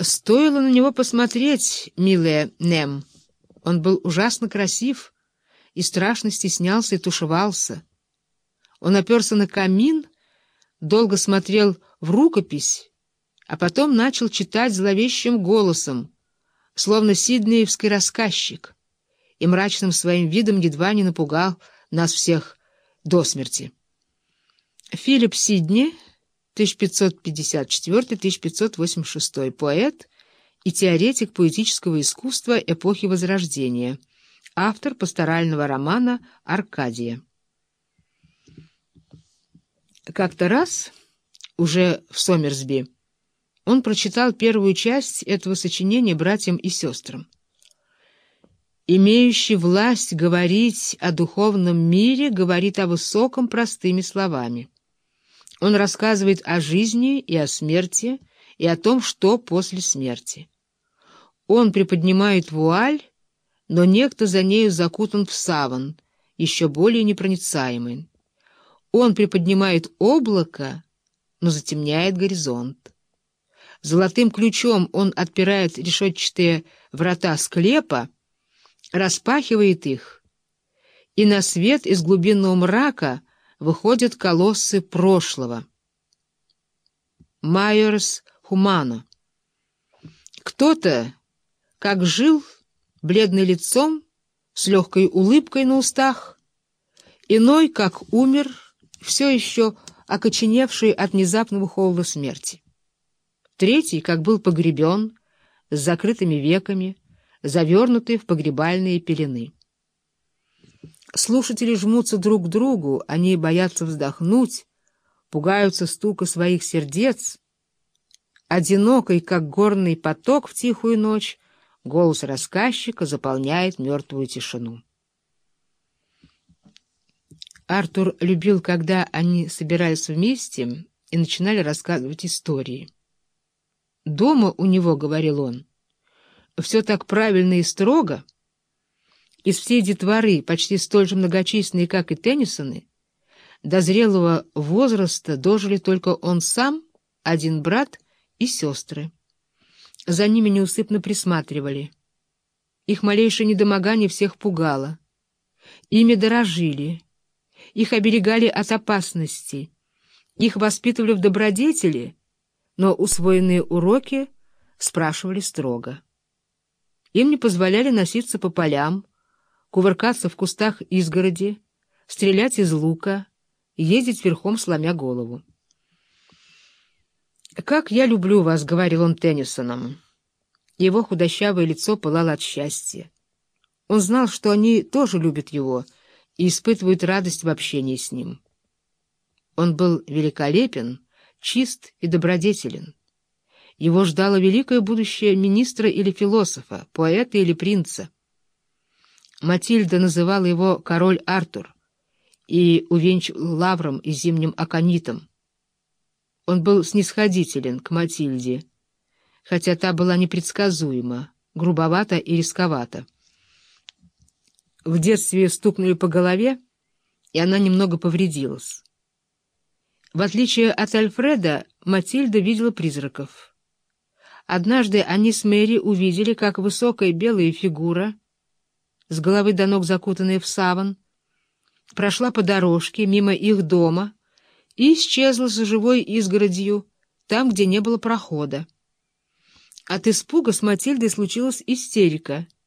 Стоило на него посмотреть, милая Нем. Он был ужасно красив и страшно стеснялся и тушевался. Он оперся на камин, долго смотрел в рукопись, а потом начал читать зловещим голосом, словно сиднеевский рассказчик, и мрачным своим видом едва не напугал нас всех до смерти. Филипп Сидни, 1554-1586, поэт и теоретик поэтического искусства эпохи Возрождения, автор пасторального романа «Аркадия». Как-то раз, уже в Сомерсби, он прочитал первую часть этого сочинения братьям и сестрам. «Имеющий власть говорить о духовном мире, говорит о высоком простыми словами». Он рассказывает о жизни и о смерти, и о том, что после смерти. Он приподнимает вуаль, но некто за нею закутан в саван, еще более непроницаемый. Он приподнимает облако, но затемняет горизонт. Золотым ключом он отпирает решетчатые врата склепа, распахивает их, и на свет из глубинного мрака выходят колоссы прошлого. Майерс Хумано. Кто-то, как жил, бледным лицом, с легкой улыбкой на устах, иной, как умер, все еще окоченевший от внезапного холода смерти. Третий, как был погребен, с закрытыми веками, завернутый в погребальные пелены. Слушатели жмутся друг к другу, они боятся вздохнуть, пугаются стука своих сердец. Одинокий, как горный поток в тихую ночь, голос рассказчика заполняет мертвую тишину. Артур любил, когда они собирались вместе и начинали рассказывать истории. «Дома у него, — говорил он, — все так правильно и строго — из всей детворы, почти столь же многочисленные, как и Теннисоны, до зрелого возраста дожили только он сам, один брат и сестры. За ними неусыпно присматривали. Их малейшее недомогание всех пугало. Ими дорожили, их оберегали от опасности, их воспитывали в добродетели, но усвоенные уроки спрашивали строго. Им не позволяли носиться по полям, кувыркаться в кустах изгороди, стрелять из лука, ездить верхом, сломя голову. «Как я люблю вас», — говорил он Теннисоном. Его худощавое лицо пылало от счастья. Он знал, что они тоже любят его и испытывают радость в общении с ним. Он был великолепен, чист и добродетелен. Его ждало великое будущее министра или философа, поэта или принца — Матильда называла его «король Артур» и увенчивал лавром и зимним аконитом. Он был снисходителен к Матильде, хотя та была непредсказуема, грубовата и рисковата. В детстве стукнули по голове, и она немного повредилась. В отличие от Альфреда, Матильда видела призраков. Однажды они с Мэри увидели, как высокая белая фигура — с головы до ног закутанная в саван, прошла по дорожке мимо их дома и исчезла за живой изгородью, там, где не было прохода. От испуга с Матильдой случилась истерика —